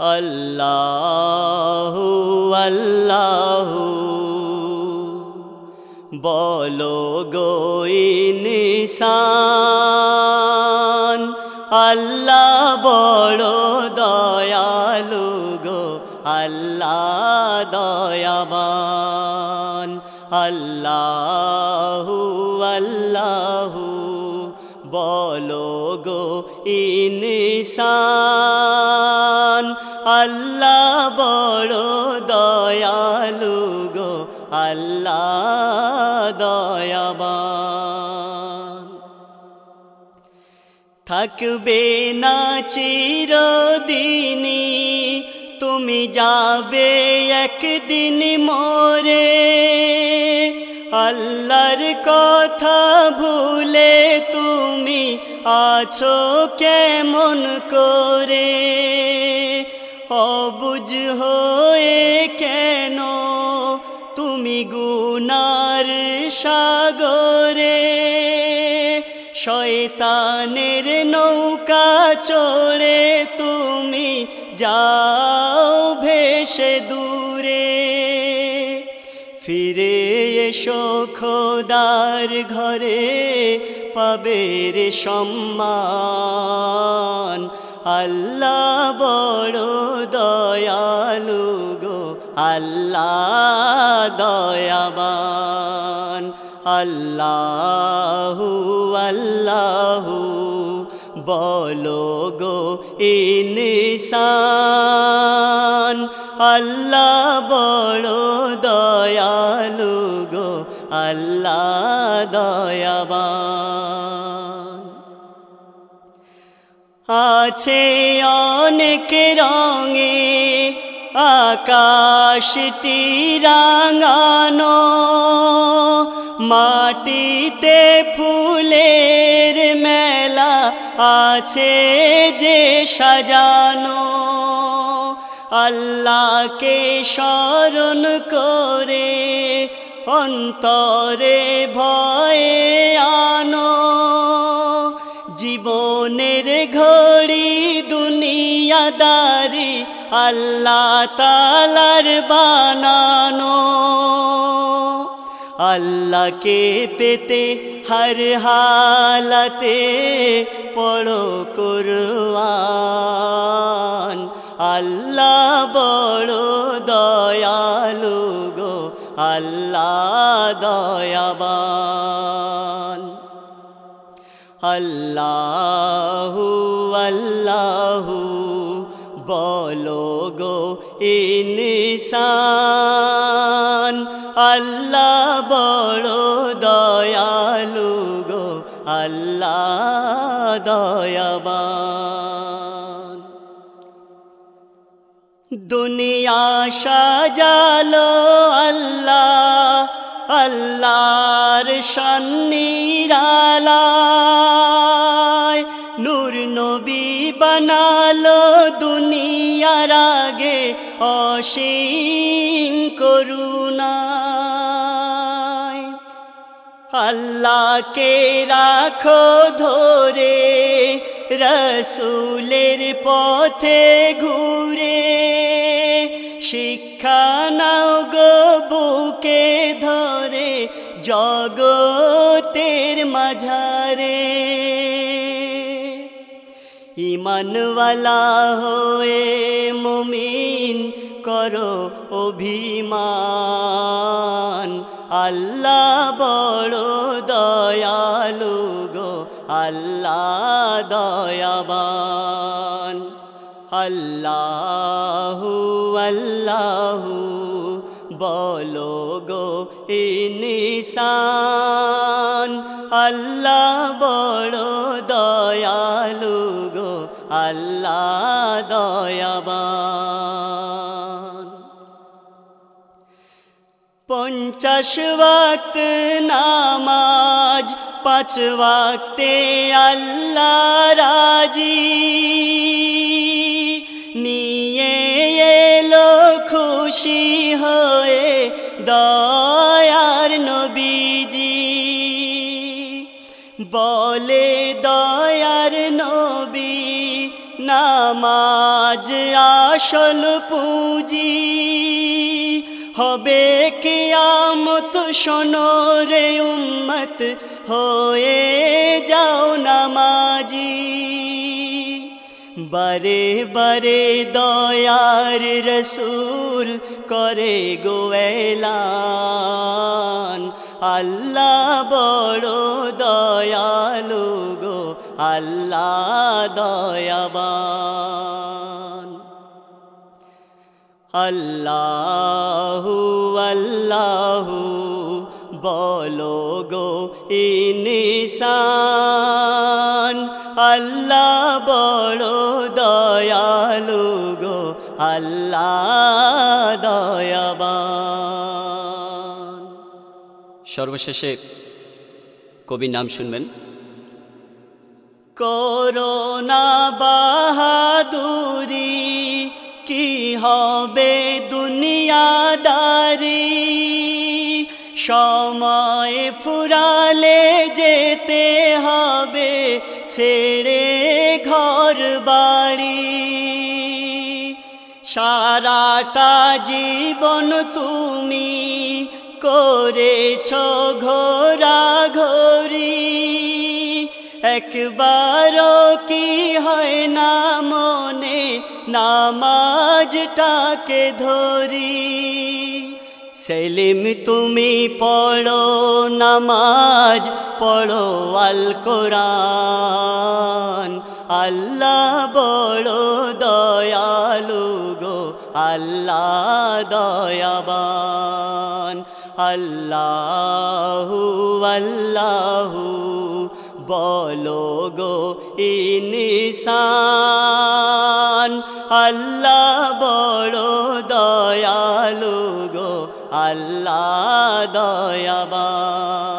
আল্লাহু আল্লাহু। বলো গো আল্লাহ বড় দয়ালু গো আল্লাহ দয়াবান। আল্লাহু আল্লাহু। বলো গো ইনসান। আল্লাহ বড় দয়ালু গো, আল্লাহ দয়াবান। থাকবে না চিরদিনই, তুমি যাবে একদিন মরে। আল্লাহর কথা ভুলে আছো কেমন করে? অবুঝ হয়ে কেন? তুমি গুনার সাগরে, শয়তানের নৌকা চড়ে তুমি যাও ভেসে দূরে। ফিরে এসো খোদার ঘরে পাবে রে সম্মান। আল্লাহ বড় দয়ালু গো, আল্লাহ দয়াবান। আল্লাহু আল্লাহু বলো গো ইনসান। আল্লাহ বড় দয়ালু গো, আল্লাহ দয়াবান। আছে অনেক রঙে, আকাশটি রাঙানো, মাটিতে ফুলের মেলা আছে যে সাজানো। আল্লাহকে স্মরণ করে অন্তরে ভয়ে আনো। জীবনের ঘড়ি দুনিয়াদারি আল্লাহ তালার বানানো। আল্লাহকে পেতে হর হালাতে পড়ো কুরআন। আল্লাহ বড় দয়ালু গো, আল্লাহ দয়াবান। আল্লাহু আল্লাহু বলো গো ইনসান। আল্লাহ বড় দয়ালু গো, আল্লাহ দয়াবান। দুনিয়া সাজালো আল্লাহ, আল্লাহর সন্নিরালায়। নূর নবী বানালো দুনিয়ার আগে অসীম করুণায়। আল্লাহকে রাখো ধরে রসুলের পথে ঘুরে। শিক্ষা নাও গো বুকে ধরে জগতের মাঝারে। ইমানওয়ালা হয়ে মুমিন করো অভিমান। আল্লাহ বড় দয়ালু গো। আল্লাহ দয়াবান। আল্লাহু আল্লাহু বলো গো ইনসান। আল্লাহ বড় দয়ালু গো আল্লাহ দয়াবান। পঞ্চাশ নামাজ, পাঁচ ওয়াক্তে আল্লাহ রাজি। নিয়ে এলো খুশি হয়ে দয়ার নবীজি। বলে, দয়ার নবী, নামাজ আসল পুঁজি। হবে কিয়ামত, শোনো রে উম্মত, হয়ে যাও নামাজি। বারে বারে দয়ার রসুল করে গোয়েলান আল্লাহ বড় দয়ালু গো, আল্লাহ দয়াবান। আল্লাহু আল্লাহু বলো গো ইনিসান। আল্লাহ বড় দয়ালু গো আল্লাহ দয়াবান। সর্বশেষে কবির নাম শুনবেন। করোনা বাহাদুরি কি হবে দুনিয়াদারি? সময় ফুরালে যেতে হবে, ছেড়ে ঘর বাড়ি। সারাটা জীবন তুমি করেছ ঘোরা ঘোরি একবারও কি হয় না নামাজটাকে ধরি। সেলিম, তুমি পড়ো নামাজ, পড়ো আল কোরআন আল্লাহ বড় দয়ালু গো, আল্লাহ দয়াবান। আল্লাহু আল্লাহু। বলো গো ইনিসান। আল্লাহ বড় দয়ালু গো আল্লাহ দয়াবান।